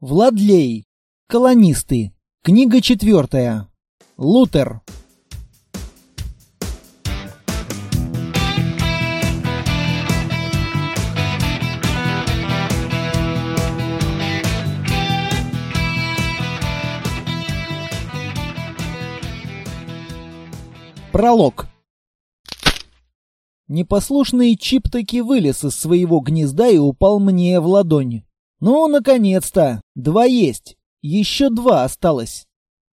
Владлей. Колонисты. Книга четвертая. Лутер. Пролог. Непослушный чип таки вылез из своего гнезда и упал мне в ладонь. Ну, наконец-то! Два есть. Еще два осталось.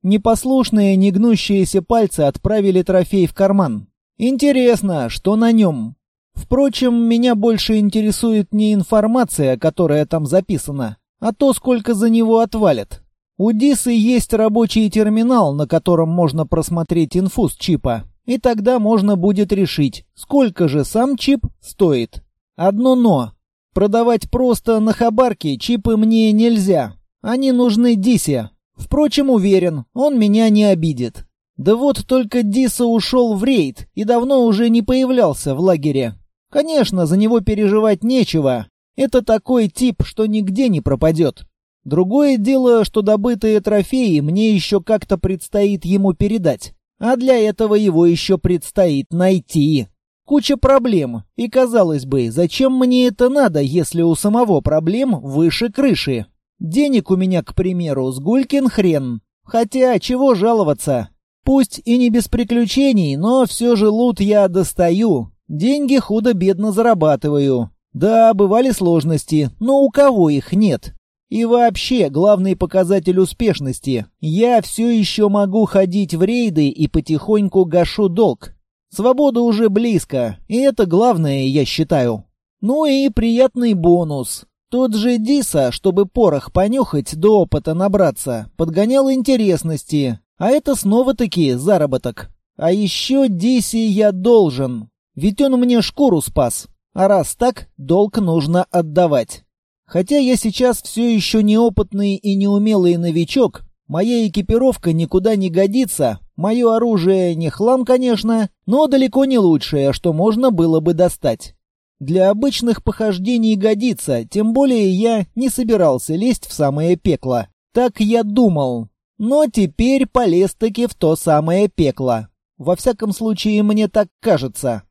Непослушные, негнущиеся пальцы отправили трофей в карман. Интересно, что на нем? Впрочем, меня больше интересует не информация, которая там записана, а то, сколько за него отвалят. У Дисы есть рабочий терминал, на котором можно просмотреть инфу с чипа, и тогда можно будет решить, сколько же сам чип стоит. Одно «но». Продавать просто на хабарке чипы мне нельзя. Они нужны Дисе. Впрочем, уверен, он меня не обидит. Да вот только Диса ушел в рейд и давно уже не появлялся в лагере. Конечно, за него переживать нечего. Это такой тип, что нигде не пропадет. Другое дело, что добытые трофеи мне еще как-то предстоит ему передать. А для этого его еще предстоит найти. Куча проблем. И казалось бы, зачем мне это надо, если у самого проблем выше крыши? Денег у меня, к примеру, с гулькин хрен. Хотя, чего жаловаться? Пусть и не без приключений, но все же лут я достаю. Деньги худо-бедно зарабатываю. Да, бывали сложности, но у кого их нет? И вообще, главный показатель успешности. Я все еще могу ходить в рейды и потихоньку гашу долг. Свобода уже близко, и это главное, я считаю. Ну и приятный бонус. Тот же Диса, чтобы порох понюхать, до опыта набраться, подгонял интересности, а это снова-таки заработок. А еще Дисе я должен, ведь он мне шкуру спас, а раз так, долг нужно отдавать. Хотя я сейчас все еще неопытный и неумелый новичок, моя экипировка никуда не годится, Мое оружие не хлам, конечно, но далеко не лучшее, что можно было бы достать. Для обычных похождений годится, тем более я не собирался лезть в самое пекло. Так я думал. Но теперь полез-таки в то самое пекло. Во всяком случае, мне так кажется.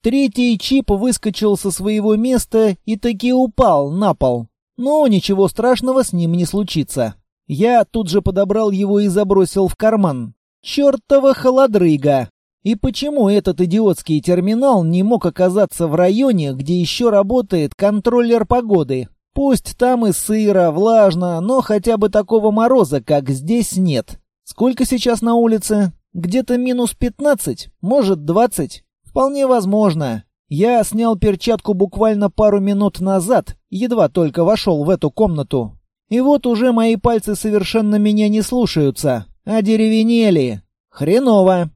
Третий чип выскочил со своего места и таки упал на пол. Но ничего страшного с ним не случится. Я тут же подобрал его и забросил в карман. Чёртова холодрыга! И почему этот идиотский терминал не мог оказаться в районе, где еще работает контроллер погоды? Пусть там и сыро, влажно, но хотя бы такого мороза, как здесь, нет. Сколько сейчас на улице? Где-то минус 15, может 20. Вполне возможно. Я снял перчатку буквально пару минут назад, едва только вошел в эту комнату. И вот уже мои пальцы совершенно меня не слушаются, а деревенели. Хреново.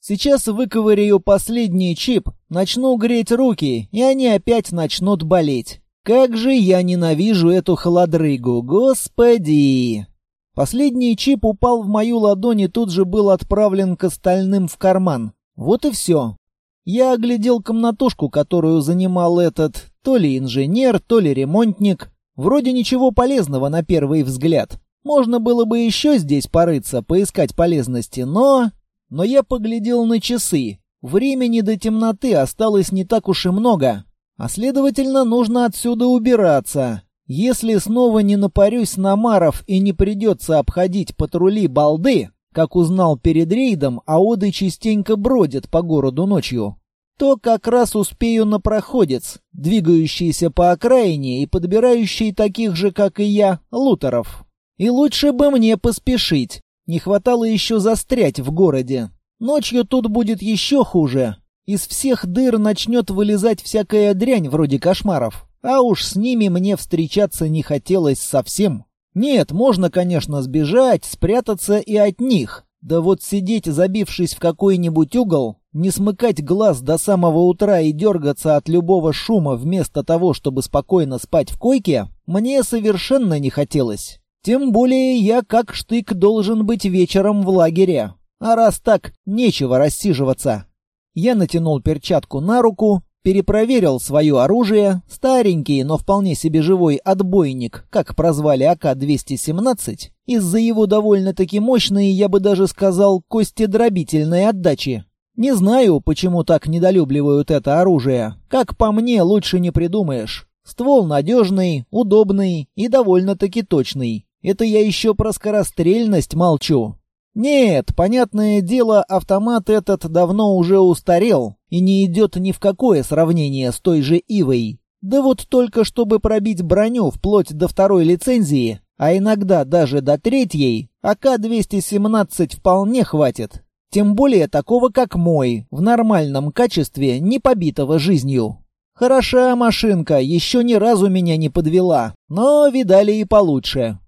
Сейчас выковыряю последний чип, начну греть руки, и они опять начнут болеть. Как же я ненавижу эту холодрыгу, господи! Последний чип упал в мою ладонь и тут же был отправлен к остальным в карман. Вот и все. Я оглядел комнатушку, которую занимал этот то ли инженер, то ли ремонтник. Вроде ничего полезного на первый взгляд. Можно было бы еще здесь порыться, поискать полезности, но... Но я поглядел на часы. Времени до темноты осталось не так уж и много. А следовательно, нужно отсюда убираться. Если снова не напарюсь на Маров и не придется обходить патрули балды, как узнал перед рейдом, а оды частенько бродят по городу ночью, то как раз успею на проходец, двигающийся по окраине и подбирающий таких же, как и я, лутеров. И лучше бы мне поспешить. Не хватало еще застрять в городе. Ночью тут будет еще хуже. Из всех дыр начнет вылезать всякая дрянь вроде кошмаров. А уж с ними мне встречаться не хотелось совсем. Нет, можно, конечно, сбежать, спрятаться и от них. Да вот сидеть, забившись в какой-нибудь угол, не смыкать глаз до самого утра и дергаться от любого шума вместо того, чтобы спокойно спать в койке, мне совершенно не хотелось. Тем более я как штык должен быть вечером в лагере. А раз так, нечего рассиживаться. Я натянул перчатку на руку перепроверил свое оружие, старенький, но вполне себе живой отбойник, как прозвали АК-217, из-за его довольно-таки мощной, я бы даже сказал, костедробительной отдачи. Не знаю, почему так недолюбливают это оружие. Как по мне, лучше не придумаешь. Ствол надежный, удобный и довольно-таки точный. Это я еще про скорострельность молчу. Нет, понятное дело, автомат этот давно уже устарел и не идет ни в какое сравнение с той же Ивой. Да вот только чтобы пробить броню вплоть до второй лицензии, а иногда даже до третьей, АК-217 вполне хватит. Тем более такого, как мой, в нормальном качестве, не побитого жизнью. Хороша машинка, еще ни разу меня не подвела, но видали и получше.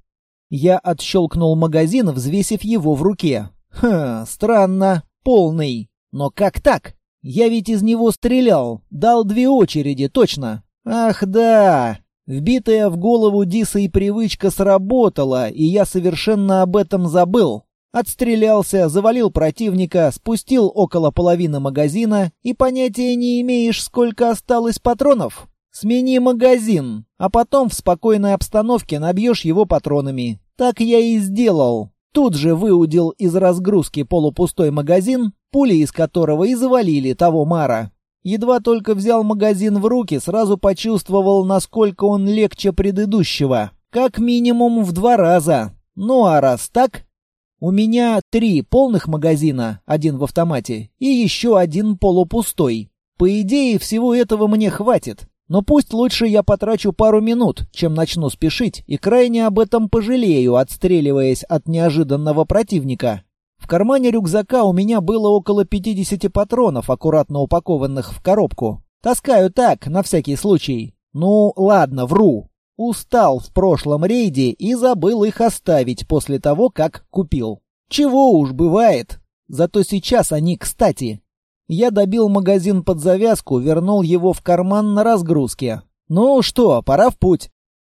Я отщелкнул магазин, взвесив его в руке. Ха, странно, полный. Но как так? Я ведь из него стрелял, дал две очереди, точно. Ах да, вбитая в голову Дисой привычка сработала, и я совершенно об этом забыл. Отстрелялся, завалил противника, спустил около половины магазина и понятия не имеешь, сколько осталось патронов. Смени магазин, а потом в спокойной обстановке набьешь его патронами. Так я и сделал. Тут же выудил из разгрузки полупустой магазин, пули из которого и завалили того Мара. Едва только взял магазин в руки, сразу почувствовал, насколько он легче предыдущего. Как минимум в два раза. Ну а раз так... У меня три полных магазина, один в автомате, и еще один полупустой. По идее, всего этого мне хватит. Но пусть лучше я потрачу пару минут, чем начну спешить, и крайне об этом пожалею, отстреливаясь от неожиданного противника. В кармане рюкзака у меня было около 50 патронов, аккуратно упакованных в коробку. Таскаю так, на всякий случай. Ну, ладно, вру. Устал в прошлом рейде и забыл их оставить после того, как купил. Чего уж бывает. Зато сейчас они кстати. Я добил магазин под завязку, вернул его в карман на разгрузке. Ну что, пора в путь.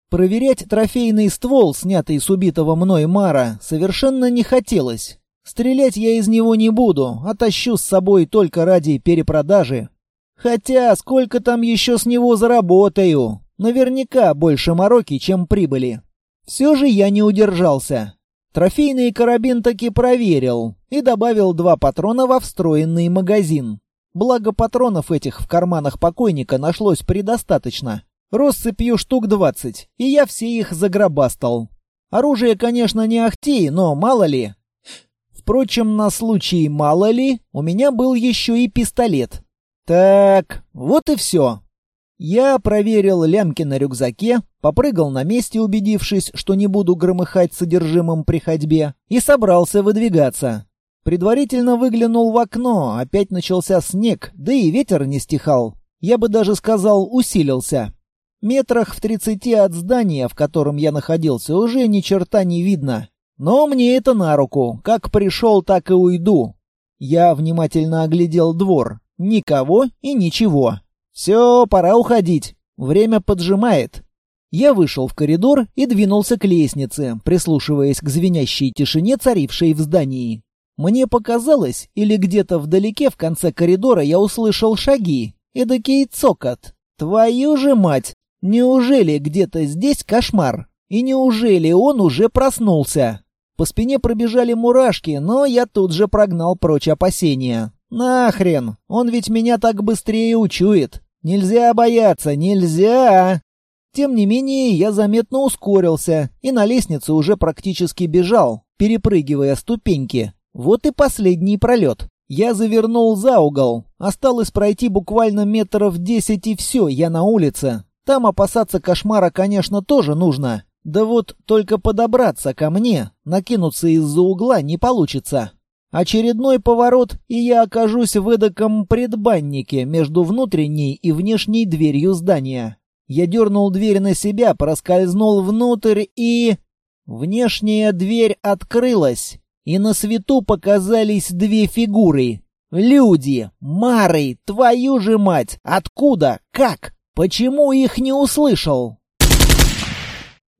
Проверять трофейный ствол, снятый с убитого мной Мара, совершенно не хотелось. Стрелять я из него не буду, тащу с собой только ради перепродажи. Хотя сколько там еще с него заработаю? Наверняка больше мороки, чем прибыли. Все же я не удержался. Трофейный карабин таки проверил и добавил два патрона во встроенный магазин. Благо патронов этих в карманах покойника нашлось предостаточно. Россыпью штук двадцать, и я все их загробастал. Оружие, конечно, не ахти, но мало ли. Впрочем, на случай мало ли, у меня был еще и пистолет. Так, вот и все. Я проверил лямки на рюкзаке, попрыгал на месте, убедившись, что не буду громыхать содержимым при ходьбе, и собрался выдвигаться. Предварительно выглянул в окно, опять начался снег, да и ветер не стихал. Я бы даже сказал, усилился. Метрах в тридцати от здания, в котором я находился, уже ни черта не видно. Но мне это на руку. Как пришел, так и уйду. Я внимательно оглядел двор. Никого и ничего. «Все, пора уходить. Время поджимает». Я вышел в коридор и двинулся к лестнице, прислушиваясь к звенящей тишине, царившей в здании. Мне показалось, или где-то вдалеке в конце коридора я услышал шаги. Эдакий цокот. Твою же мать! Неужели где-то здесь кошмар? И неужели он уже проснулся? По спине пробежали мурашки, но я тут же прогнал прочь опасения. Нахрен! Он ведь меня так быстрее учует. Нельзя бояться, нельзя! Тем не менее, я заметно ускорился и на лестнице уже практически бежал, перепрыгивая ступеньки. Вот и последний пролет. Я завернул за угол. Осталось пройти буквально метров десять и все, я на улице. Там опасаться кошмара, конечно, тоже нужно. Да вот только подобраться ко мне, накинуться из-за угла не получится. Очередной поворот, и я окажусь в эдаком предбаннике между внутренней и внешней дверью здания. Я дернул дверь на себя, проскользнул внутрь и... Внешняя дверь открылась, и на свету показались две фигуры. Люди! Мары! Твою же мать! Откуда? Как? Почему их не услышал?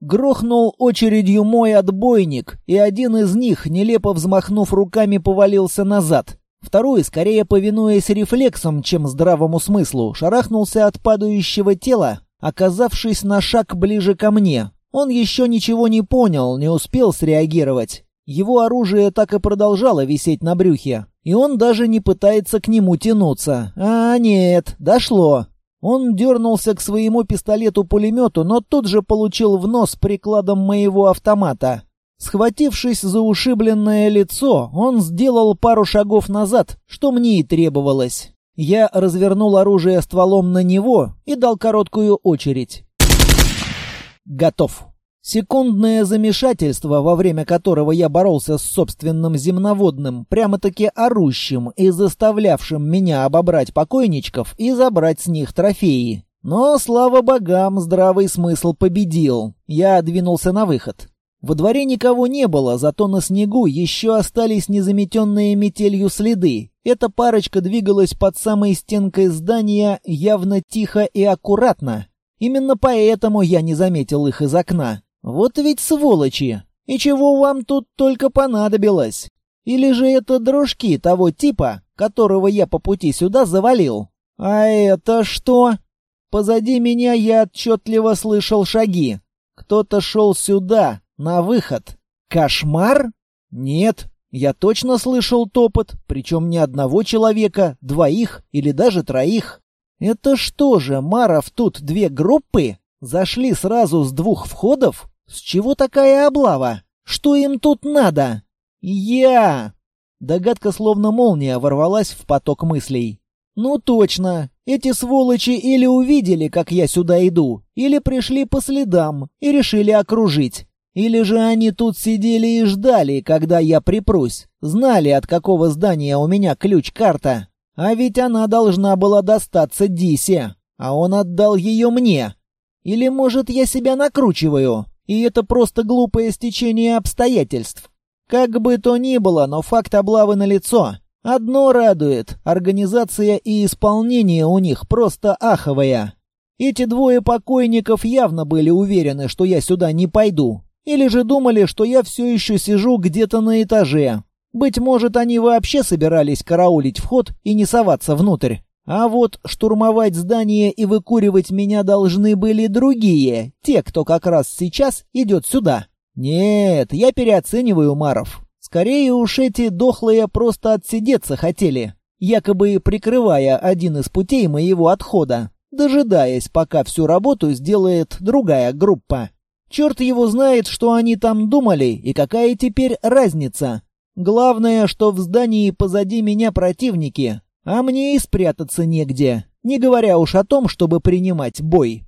Грохнул очередью мой отбойник, и один из них, нелепо взмахнув руками, повалился назад. Второй, скорее повинуясь рефлексам, чем здравому смыслу, шарахнулся от падающего тела, оказавшись на шаг ближе ко мне. Он еще ничего не понял, не успел среагировать. Его оружие так и продолжало висеть на брюхе, и он даже не пытается к нему тянуться. А нет, дошло. Он дернулся к своему пистолету-пулемету, но тут же получил в нос прикладом моего автомата. Схватившись за ушибленное лицо, он сделал пару шагов назад, что мне и требовалось. Я развернул оружие стволом на него и дал короткую очередь. Готов. Секундное замешательство, во время которого я боролся с собственным земноводным, прямо-таки орущим и заставлявшим меня обобрать покойничков и забрать с них трофеи. Но, слава богам, здравый смысл победил. Я двинулся на выход. Во дворе никого не было, зато на снегу еще остались незаметенные метелью следы. Эта парочка двигалась под самой стенкой здания явно тихо и аккуратно. Именно поэтому я не заметил их из окна. Вот ведь сволочи! И чего вам тут только понадобилось? Или же это дрожки того типа, которого я по пути сюда завалил? А это что? Позади меня я отчетливо слышал шаги. Кто-то шел сюда, на выход. Кошмар? Нет, я точно слышал топот, причем не одного человека, двоих или даже троих. Это что же, Маров тут две группы? Зашли сразу с двух входов? С чего такая облава? Что им тут надо? Я! Догадка словно молния ворвалась в поток мыслей. Ну точно, эти сволочи или увидели, как я сюда иду, или пришли по следам и решили окружить. Или же они тут сидели и ждали, когда я припрусь, знали, от какого здания у меня ключ-карта. А ведь она должна была достаться Дисе, а он отдал ее мне. Или, может, я себя накручиваю, и это просто глупое стечение обстоятельств. Как бы то ни было, но факт облавы налицо. Одно радует — организация и исполнение у них просто аховая. Эти двое покойников явно были уверены, что я сюда не пойду, или же думали, что я все еще сижу где-то на этаже. Быть может, они вообще собирались караулить вход и не соваться внутрь. А вот штурмовать здание и выкуривать меня должны были другие, те, кто как раз сейчас идет сюда. Нет, я переоцениваю Маров. Скорее уж эти дохлые просто отсидеться хотели, якобы прикрывая один из путей моего отхода, дожидаясь, пока всю работу сделает другая группа. Черт его знает, что они там думали и какая теперь разница. Главное, что в здании позади меня противники, а мне и спрятаться негде, не говоря уж о том, чтобы принимать бой.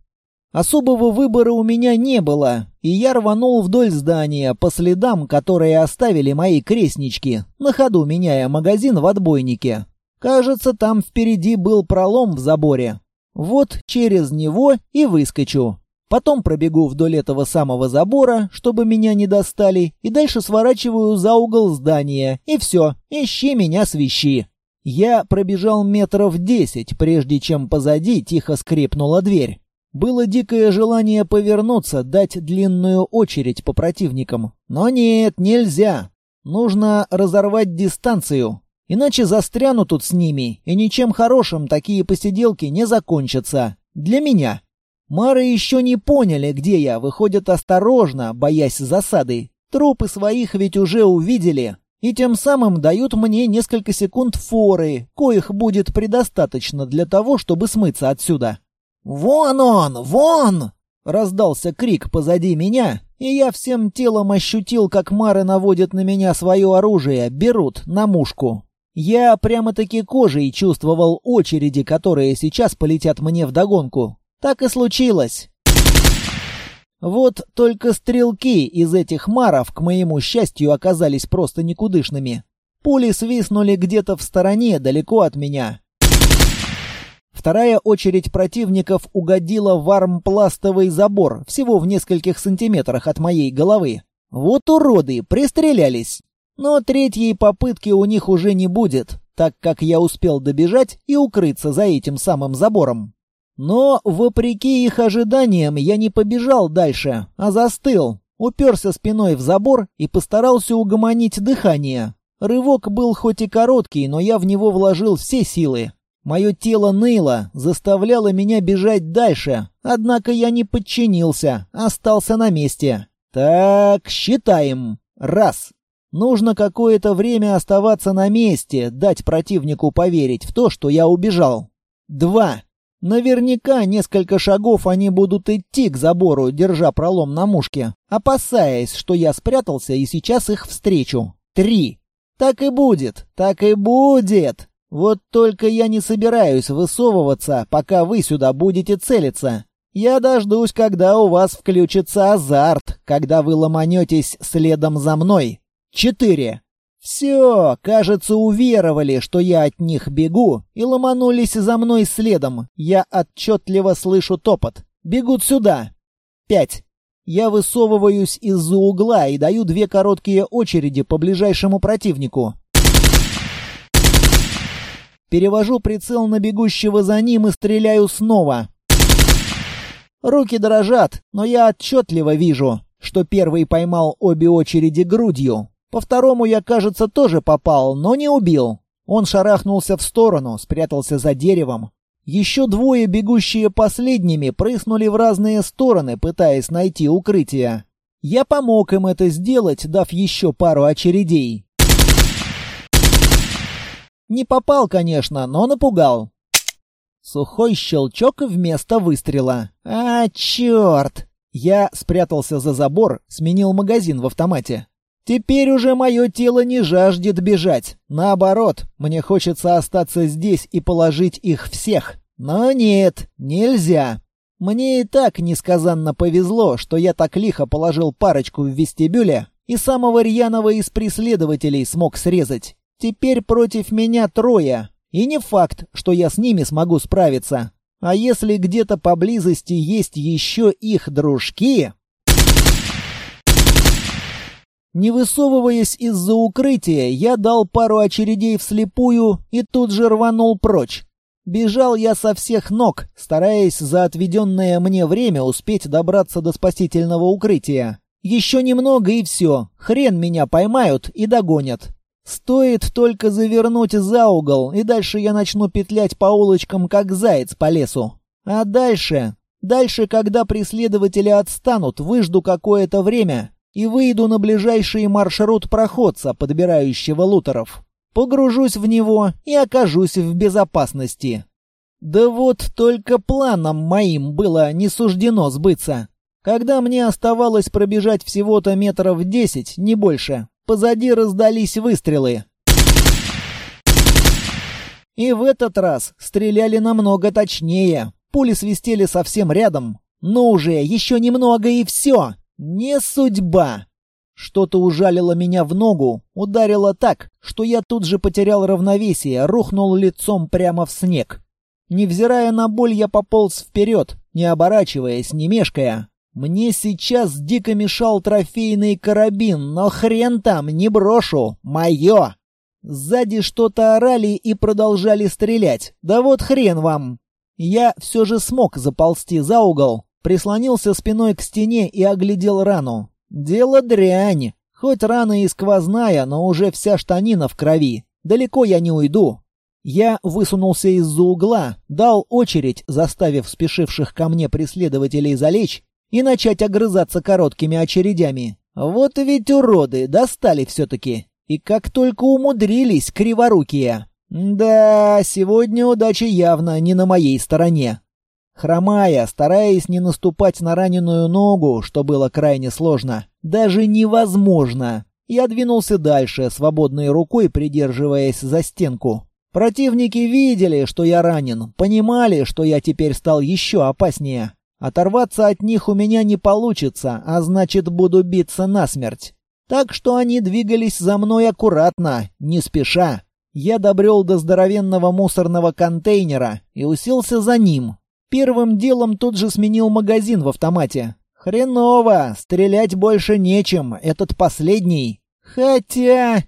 Особого выбора у меня не было, и я рванул вдоль здания по следам, которые оставили мои крестнички, на ходу меняя магазин в отбойнике. Кажется, там впереди был пролом в заборе. Вот через него и выскочу. Потом пробегу вдоль этого самого забора, чтобы меня не достали, и дальше сворачиваю за угол здания, и все, ищи меня свищи. Я пробежал метров десять, прежде чем позади тихо скрипнула дверь. Было дикое желание повернуться, дать длинную очередь по противникам. Но нет, нельзя. Нужно разорвать дистанцию. Иначе застряну тут с ними, и ничем хорошим такие посиделки не закончатся. Для меня. Мары еще не поняли, где я, выходят осторожно, боясь засады. Трупы своих ведь уже увидели, и тем самым дают мне несколько секунд форы, коих будет предостаточно для того, чтобы смыться отсюда. «Вон он! Вон!» — раздался крик позади меня, и я всем телом ощутил, как Мары наводят на меня свое оружие, берут на мушку. Я прямо-таки кожей чувствовал очереди, которые сейчас полетят мне вдогонку. Так и случилось. Вот только стрелки из этих маров, к моему счастью, оказались просто никудышными. Пули свистнули где-то в стороне, далеко от меня. Вторая очередь противников угодила в армпластовый забор, всего в нескольких сантиметрах от моей головы. Вот уроды, пристрелялись. Но третьей попытки у них уже не будет, так как я успел добежать и укрыться за этим самым забором. Но, вопреки их ожиданиям, я не побежал дальше, а застыл, уперся спиной в забор и постарался угомонить дыхание. Рывок был хоть и короткий, но я в него вложил все силы. Мое тело ныло, заставляло меня бежать дальше, однако я не подчинился, остался на месте. Так, считаем. Раз. Нужно какое-то время оставаться на месте, дать противнику поверить в то, что я убежал. Два. Наверняка несколько шагов они будут идти к забору, держа пролом на мушке, опасаясь, что я спрятался и сейчас их встречу. Три. Так и будет, так и будет. Вот только я не собираюсь высовываться, пока вы сюда будете целиться. Я дождусь, когда у вас включится азарт, когда вы ломанетесь следом за мной. Четыре. Все, кажется, уверовали, что я от них бегу, и ломанулись за мной следом. Я отчетливо слышу топот. Бегут сюда. Пять. Я высовываюсь из-за угла и даю две короткие очереди по ближайшему противнику. Перевожу прицел на бегущего за ним и стреляю снова. Руки дрожат, но я отчетливо вижу, что первый поймал обе очереди грудью. По второму я, кажется, тоже попал, но не убил. Он шарахнулся в сторону, спрятался за деревом. Еще двое, бегущие последними, прыснули в разные стороны, пытаясь найти укрытие. Я помог им это сделать, дав еще пару очередей. Не попал, конечно, но напугал. Сухой щелчок вместо выстрела. А, черт! Я спрятался за забор, сменил магазин в автомате. Теперь уже мое тело не жаждет бежать. Наоборот, мне хочется остаться здесь и положить их всех. Но нет, нельзя. Мне и так несказанно повезло, что я так лихо положил парочку в вестибюле и самого рьяного из преследователей смог срезать. Теперь против меня трое, и не факт, что я с ними смогу справиться. А если где-то поблизости есть еще их дружки... Не высовываясь из-за укрытия, я дал пару очередей вслепую и тут же рванул прочь. Бежал я со всех ног, стараясь за отведенное мне время успеть добраться до спасительного укрытия. Еще немного и все, хрен меня поймают и догонят. Стоит только завернуть за угол, и дальше я начну петлять по улочкам, как заяц по лесу. А дальше... Дальше, когда преследователи отстанут, выжду какое-то время и выйду на ближайший маршрут проходца, подбирающего лутеров. Погружусь в него и окажусь в безопасности. Да вот только планом моим было не суждено сбыться. Когда мне оставалось пробежать всего-то метров десять, не больше, позади раздались выстрелы. И в этот раз стреляли намного точнее. Пули свистели совсем рядом. Ну уже, еще немного и все. Не судьба. Что-то ужалило меня в ногу, ударило так, что я тут же потерял равновесие, рухнул лицом прямо в снег. Невзирая на боль, я пополз вперед, не оборачиваясь, не мешкая. Мне сейчас дико мешал трофейный карабин, но хрен там, не брошу, мое. Сзади что-то орали и продолжали стрелять. Да вот хрен вам. Я все же смог заползти за угол, Прислонился спиной к стене и оглядел рану. Дело дрянь. Хоть рана и сквозная, но уже вся штанина в крови. Далеко я не уйду. Я высунулся из-за угла, дал очередь, заставив спешивших ко мне преследователей залечь и начать огрызаться короткими очередями. Вот ведь уроды, достали все-таки. И как только умудрились, криворукие. Да, сегодня удача явно не на моей стороне. Хромая, стараясь не наступать на раненую ногу, что было крайне сложно, даже невозможно, я двинулся дальше, свободной рукой придерживаясь за стенку. Противники видели, что я ранен, понимали, что я теперь стал еще опаснее. Оторваться от них у меня не получится, а значит, буду биться насмерть. Так что они двигались за мной аккуратно, не спеша. Я добрел до здоровенного мусорного контейнера и уселся за ним, Первым делом тут же сменил магазин в автомате. Хреново, стрелять больше нечем, этот последний. Хотя...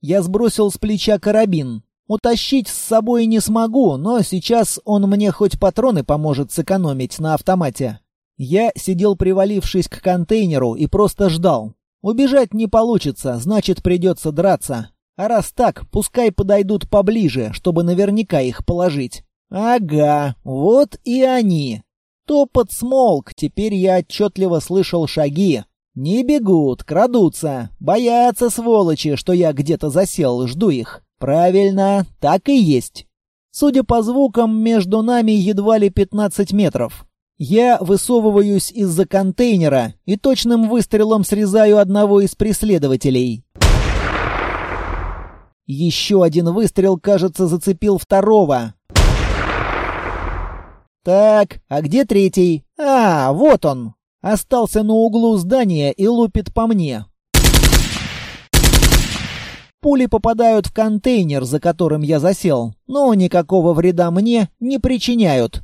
Я сбросил с плеча карабин. Утащить с собой не смогу, но сейчас он мне хоть патроны поможет сэкономить на автомате. Я сидел привалившись к контейнеру и просто ждал. Убежать не получится, значит придется драться. А раз так, пускай подойдут поближе, чтобы наверняка их положить. Ага, вот и они. Топот смолк, теперь я отчетливо слышал шаги. Не бегут, крадутся, боятся сволочи, что я где-то засел, жду их. Правильно, так и есть. Судя по звукам, между нами едва ли 15 метров. Я высовываюсь из-за контейнера и точным выстрелом срезаю одного из преследователей. Еще один выстрел, кажется, зацепил второго. Так, а где третий? А, вот он. Остался на углу здания и лупит по мне. Пули попадают в контейнер, за которым я засел, но никакого вреда мне не причиняют.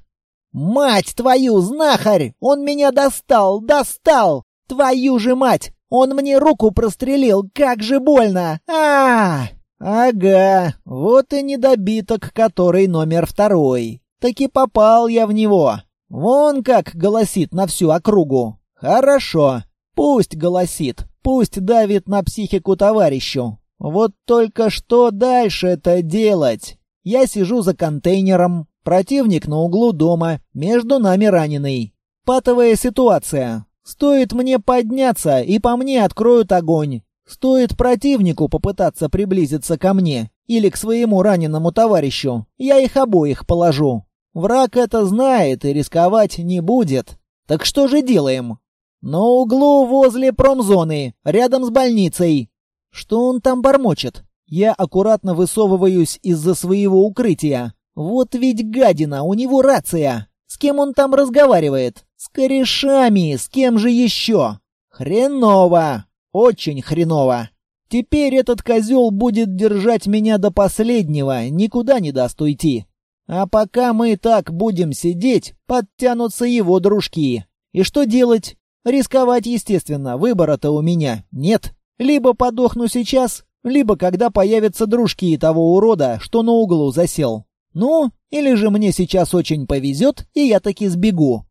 «Мать твою, знахарь! Он меня достал, достал! Твою же мать! Он мне руку прострелил, как же больно! а, -а, -а! «Ага, вот и недобиток, который номер второй. Таки попал я в него. Вон как голосит на всю округу. Хорошо, пусть голосит, пусть давит на психику товарищу. Вот только что дальше это делать? Я сижу за контейнером, противник на углу дома, между нами раненый. Патовая ситуация. Стоит мне подняться, и по мне откроют огонь. Стоит противнику попытаться приблизиться ко мне или к своему раненому товарищу, я их обоих положу. Враг это знает и рисковать не будет. Так что же делаем? На углу возле промзоны, рядом с больницей. Что он там бормочет? Я аккуратно высовываюсь из-за своего укрытия. Вот ведь гадина, у него рация. С кем он там разговаривает? С корешами, с кем же еще? Хреново, очень хреново. Теперь этот козел будет держать меня до последнего, никуда не даст уйти. А пока мы так будем сидеть, подтянутся его дружки. И что делать? Рисковать, естественно, выбора-то у меня нет. Либо подохну сейчас, либо когда появятся дружки того урода, что на углу засел. Ну, или же мне сейчас очень повезет, и я таки сбегу.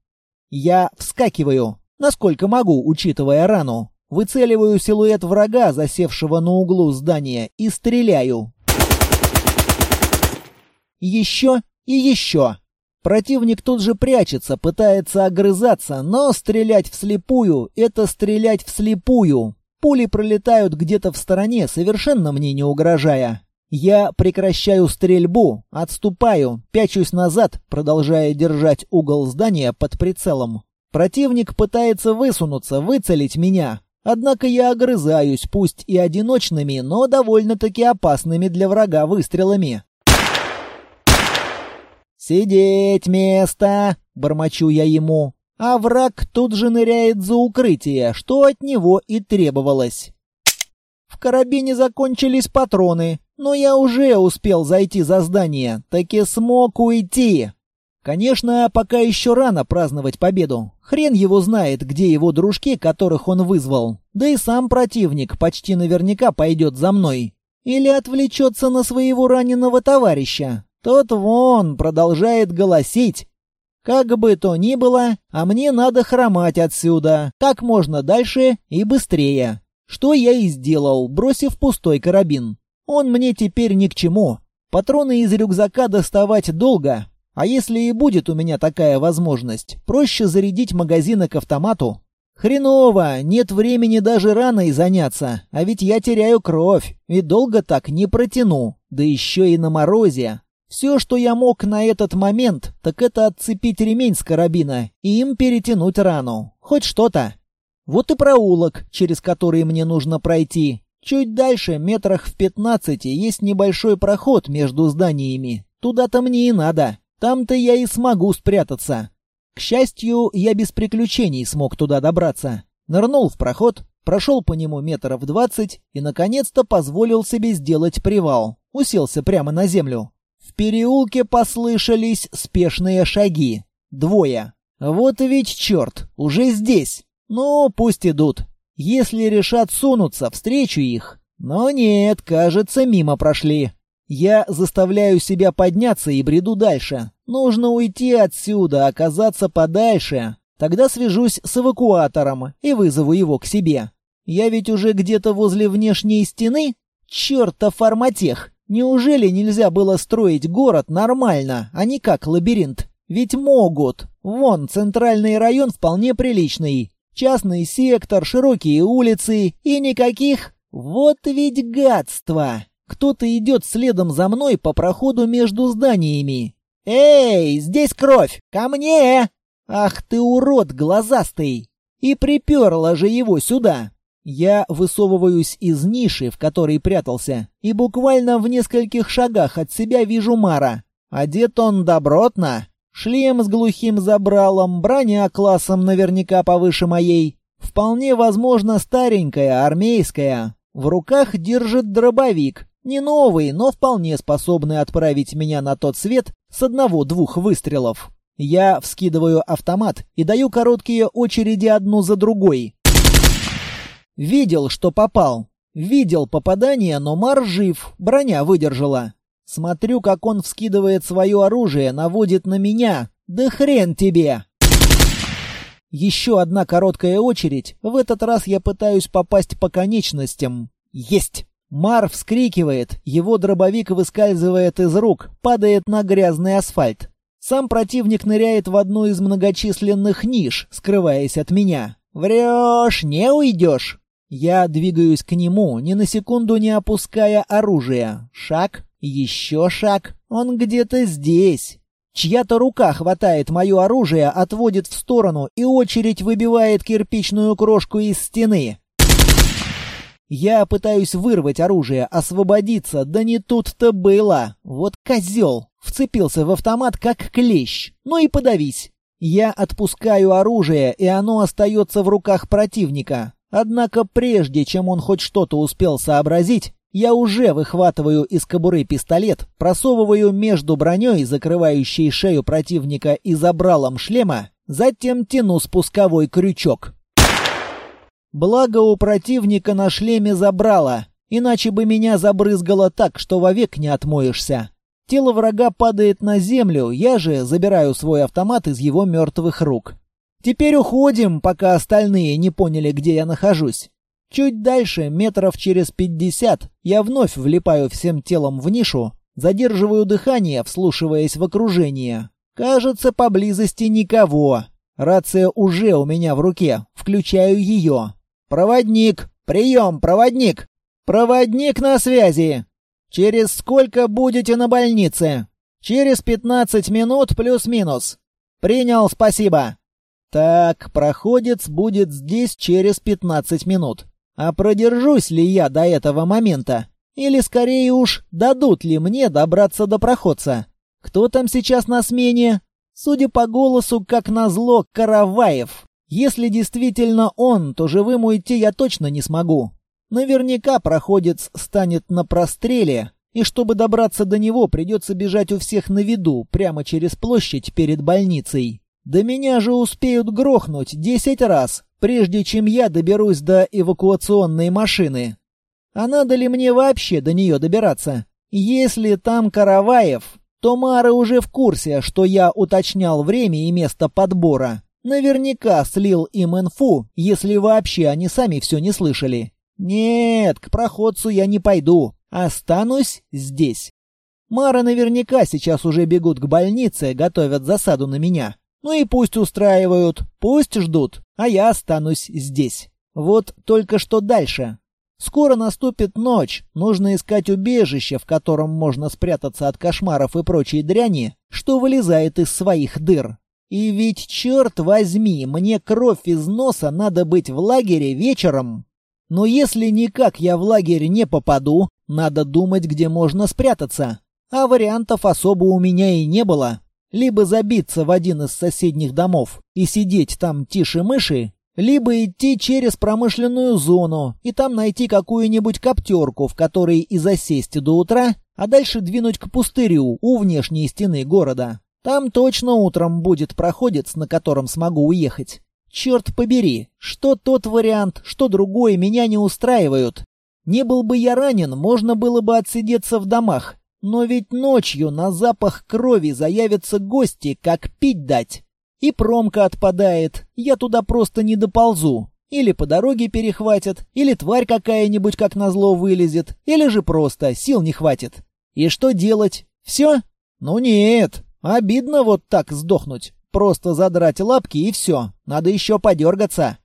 Я вскакиваю, насколько могу, учитывая рану. Выцеливаю силуэт врага, засевшего на углу здания, и стреляю. Еще и еще. Противник тут же прячется, пытается огрызаться, но стрелять вслепую — это стрелять вслепую. Пули пролетают где-то в стороне, совершенно мне не угрожая. Я прекращаю стрельбу, отступаю, пячусь назад, продолжая держать угол здания под прицелом. Противник пытается высунуться, выцелить меня. Однако я огрызаюсь, пусть и одиночными, но довольно-таки опасными для врага выстрелами. «Сидеть место!» — бормочу я ему а враг тут же ныряет за укрытие, что от него и требовалось. В карабине закончились патроны, но я уже успел зайти за здание, таки смог уйти. Конечно, пока еще рано праздновать победу. Хрен его знает, где его дружки, которых он вызвал. Да и сам противник почти наверняка пойдет за мной. Или отвлечется на своего раненого товарища. Тот вон продолжает голосить, как бы то ни было, а мне надо хромать отсюда, как можно дальше и быстрее. Что я и сделал, бросив пустой карабин. Он мне теперь ни к чему. Патроны из рюкзака доставать долго, а если и будет у меня такая возможность, проще зарядить магазины к автомату. Хреново, нет времени даже раной заняться, а ведь я теряю кровь, и долго так не протяну, да еще и на морозе. Все, что я мог на этот момент, так это отцепить ремень с карабина и им перетянуть рану. Хоть что-то. Вот и проулок, через который мне нужно пройти. Чуть дальше, метрах в пятнадцати, есть небольшой проход между зданиями. Туда-то мне и надо. Там-то я и смогу спрятаться. К счастью, я без приключений смог туда добраться. Нырнул в проход, прошел по нему метров двадцать и, наконец-то, позволил себе сделать привал. Уселся прямо на землю. В переулке послышались спешные шаги. Двое. Вот ведь черт, уже здесь. Ну, пусть идут. Если решат сунуться, встречу их. Но нет, кажется, мимо прошли. Я заставляю себя подняться и бреду дальше. Нужно уйти отсюда, оказаться подальше. Тогда свяжусь с эвакуатором и вызову его к себе. Я ведь уже где-то возле внешней стены? Чёртов арматех! Неужели нельзя было строить город нормально, а не как лабиринт? Ведь могут. Вон, центральный район вполне приличный. Частный сектор, широкие улицы и никаких... Вот ведь гадство! Кто-то идет следом за мной по проходу между зданиями. «Эй, здесь кровь! Ко мне!» «Ах ты урод глазастый!» И приперла же его сюда. Я высовываюсь из ниши, в которой прятался, и буквально в нескольких шагах от себя вижу Мара. Одет он добротно. Шлем с глухим забралом, броня классом наверняка повыше моей. Вполне возможно старенькая, армейская. В руках держит дробовик. Не новый, но вполне способный отправить меня на тот свет с одного-двух выстрелов. Я вскидываю автомат и даю короткие очереди одну за другой. Видел, что попал. Видел попадание, но Мар жив, броня выдержала. Смотрю, как он вскидывает свое оружие, наводит на меня. Да хрен тебе! Еще одна короткая очередь. В этот раз я пытаюсь попасть по конечностям. Есть! Мар вскрикивает, его дробовик выскальзывает из рук, падает на грязный асфальт. Сам противник ныряет в одну из многочисленных ниш, скрываясь от меня. «Врешь, не уйдешь!» Я двигаюсь к нему, ни на секунду не опуская оружие. Шаг, еще шаг. Он где-то здесь. Чья-то рука хватает мое оружие, отводит в сторону, и очередь выбивает кирпичную крошку из стены. Я пытаюсь вырвать оружие, освободиться, да не тут-то было. Вот козел. Вцепился в автомат, как клещ. Ну и подавись. Я отпускаю оружие, и оно остается в руках противника. Однако прежде, чем он хоть что-то успел сообразить, я уже выхватываю из кобуры пистолет, просовываю между броней, закрывающей шею противника, и забралом шлема, затем тяну спусковой крючок. Благо у противника на шлеме забрало, иначе бы меня забрызгало так, что вовек не отмоешься. Тело врага падает на землю, я же забираю свой автомат из его мертвых рук. Теперь уходим, пока остальные не поняли, где я нахожусь. Чуть дальше, метров через пятьдесят, я вновь влипаю всем телом в нишу, задерживаю дыхание, вслушиваясь в окружение. Кажется, поблизости никого. Рация уже у меня в руке, включаю ее. «Проводник! Прием, проводник! Проводник на связи! Через сколько будете на больнице? Через пятнадцать минут плюс-минус. Принял, спасибо. Так, проходец будет здесь через пятнадцать минут. А продержусь ли я до этого момента? Или скорее уж, дадут ли мне добраться до проходца? Кто там сейчас на смене? Судя по голосу, как назло, Караваев. Если действительно он, то живым уйти я точно не смогу. Наверняка проходец станет на простреле, и чтобы добраться до него, придется бежать у всех на виду, прямо через площадь перед больницей. Да меня же успеют грохнуть десять раз, прежде чем я доберусь до эвакуационной машины. А надо ли мне вообще до нее добираться? Если там Караваев, то Мара уже в курсе, что я уточнял время и место подбора. Наверняка слил им инфу, если вообще они сами все не слышали. «Нет, к проходцу я не пойду. Останусь здесь». Мара наверняка сейчас уже бегут к больнице, готовят засаду на меня. Ну и пусть устраивают, пусть ждут, а я останусь здесь. Вот только что дальше. Скоро наступит ночь, нужно искать убежище, в котором можно спрятаться от кошмаров и прочей дряни, что вылезает из своих дыр. И ведь, черт возьми, мне кровь из носа надо быть в лагере вечером. Но если никак я в лагерь не попаду, надо думать, где можно спрятаться. А вариантов особо у меня и не было. Либо забиться в один из соседних домов и сидеть там тише мыши, либо идти через промышленную зону и там найти какую-нибудь коптерку, в которой и засесть до утра, а дальше двинуть к пустырю у внешней стены города. Там точно утром будет проходец, на котором смогу уехать. Черт побери, что тот вариант, что другой меня не устраивают. Не был бы я ранен, можно было бы отсидеться в домах. Но ведь ночью на запах крови заявятся гости, как пить дать. И промка отпадает, я туда просто не доползу. Или по дороге перехватят, или тварь какая-нибудь как назло вылезет, или же просто сил не хватит. И что делать? Все? Ну нет, обидно вот так сдохнуть. Просто задрать лапки и все, надо еще подергаться.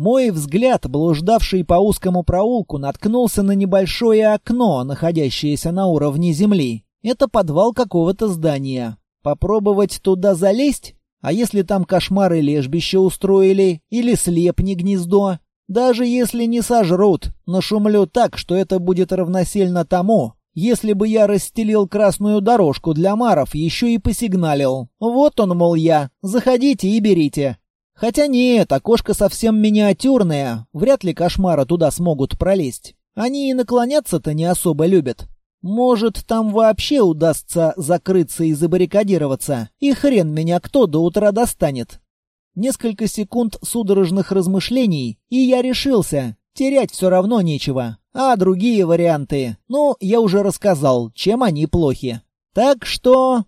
Мой взгляд, блуждавший по узкому проулку, наткнулся на небольшое окно, находящееся на уровне земли. Это подвал какого-то здания. Попробовать туда залезть? А если там кошмары лежбище устроили? Или слепни гнездо? Даже если не сожрут, нашумлю так, что это будет равносильно тому, если бы я расстелил красную дорожку для маров, еще и посигналил. Вот он, мол, я. Заходите и берите. Хотя нет, окошко совсем миниатюрное. Вряд ли кошмара туда смогут пролезть. Они и наклоняться-то не особо любят. Может, там вообще удастся закрыться и забаррикадироваться, и хрен меня кто до утра достанет. Несколько секунд судорожных размышлений, и я решился. Терять все равно нечего. А другие варианты, ну, я уже рассказал, чем они плохи. Так что...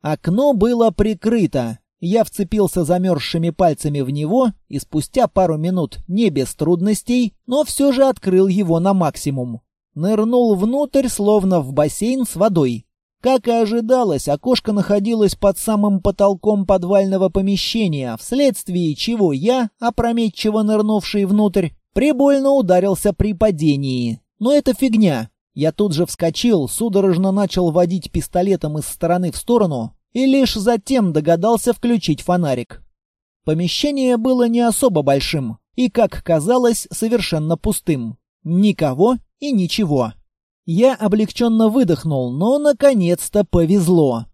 Окно было прикрыто. Я вцепился замерзшими пальцами в него и спустя пару минут, не без трудностей, но все же открыл его на максимум. Нырнул внутрь, словно в бассейн с водой. Как и ожидалось, окошко находилось под самым потолком подвального помещения, вследствие чего я, опрометчиво нырнувший внутрь, прибольно ударился при падении. Но это фигня. Я тут же вскочил, судорожно начал водить пистолетом из стороны в сторону и лишь затем догадался включить фонарик. Помещение было не особо большим и, как казалось, совершенно пустым. Никого и ничего. Я облегченно выдохнул, но наконец-то повезло.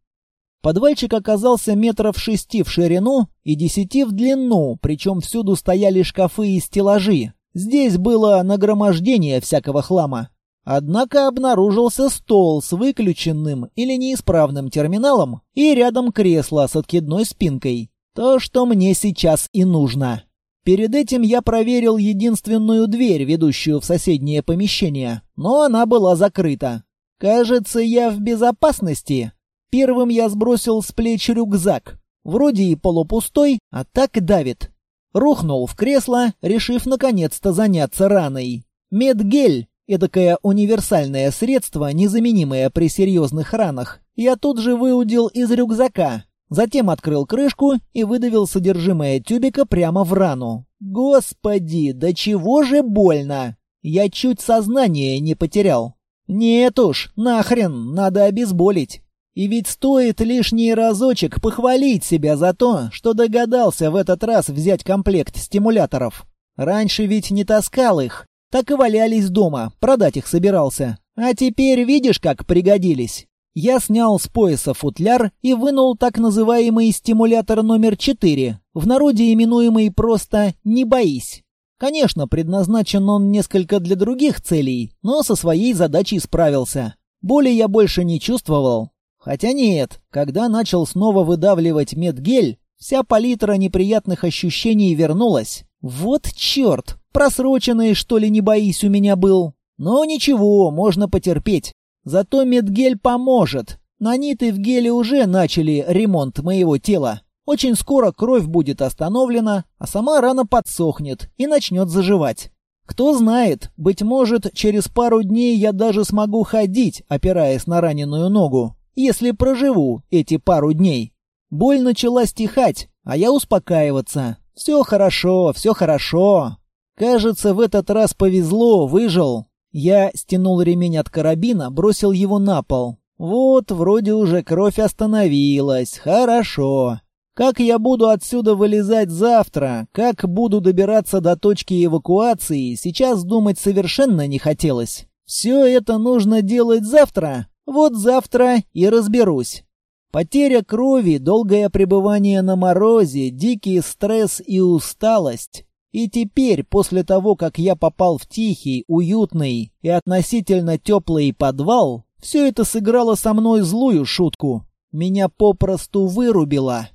Подвальчик оказался метров шести в ширину и десяти в длину, причем всюду стояли шкафы и стеллажи. Здесь было нагромождение всякого хлама. Однако обнаружился стол с выключенным или неисправным терминалом и рядом кресло с откидной спинкой. То, что мне сейчас и нужно. Перед этим я проверил единственную дверь, ведущую в соседнее помещение, но она была закрыта. Кажется, я в безопасности. Первым я сбросил с плеч рюкзак. Вроде и полупустой, а так давит. Рухнул в кресло, решив наконец-то заняться раной. Медгель, эдакое универсальное средство, незаменимое при серьезных ранах, я тут же выудил из рюкзака, Затем открыл крышку и выдавил содержимое тюбика прямо в рану. Господи, да чего же больно! Я чуть сознание не потерял. Нет уж, нахрен, надо обезболить. И ведь стоит лишний разочек похвалить себя за то, что догадался в этот раз взять комплект стимуляторов. Раньше ведь не таскал их, так и валялись дома, продать их собирался. А теперь видишь, как пригодились. Я снял с пояса футляр и вынул так называемый стимулятор номер 4, в народе именуемый просто «не боись». Конечно, предназначен он несколько для других целей, но со своей задачей справился. Боли я больше не чувствовал. Хотя нет, когда начал снова выдавливать медгель, вся палитра неприятных ощущений вернулась. Вот черт, просроченный, что ли, не боись у меня был. Но ничего, можно потерпеть. Зато медгель поможет. Наниты в геле уже начали ремонт моего тела. Очень скоро кровь будет остановлена, а сама рана подсохнет и начнет заживать. Кто знает, быть может, через пару дней я даже смогу ходить, опираясь на раненую ногу, если проживу эти пару дней. Боль начала стихать, а я успокаиваться. Все хорошо, все хорошо. Кажется, в этот раз повезло, выжил. Я стянул ремень от карабина, бросил его на пол. Вот, вроде уже кровь остановилась. Хорошо. Как я буду отсюда вылезать завтра? Как буду добираться до точки эвакуации? Сейчас думать совершенно не хотелось. Все это нужно делать завтра? Вот завтра и разберусь. Потеря крови, долгое пребывание на морозе, дикий стресс и усталость. И теперь, после того, как я попал в тихий, уютный и относительно теплый подвал, все это сыграло со мной злую шутку. Меня попросту вырубило.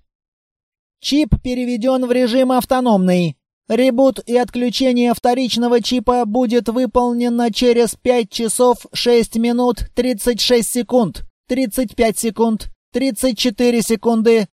Чип переведен в режим автономный. Ребут и отключение вторичного чипа будет выполнено через 5 часов 6 минут 36 секунд, 35 секунд, 34 секунды,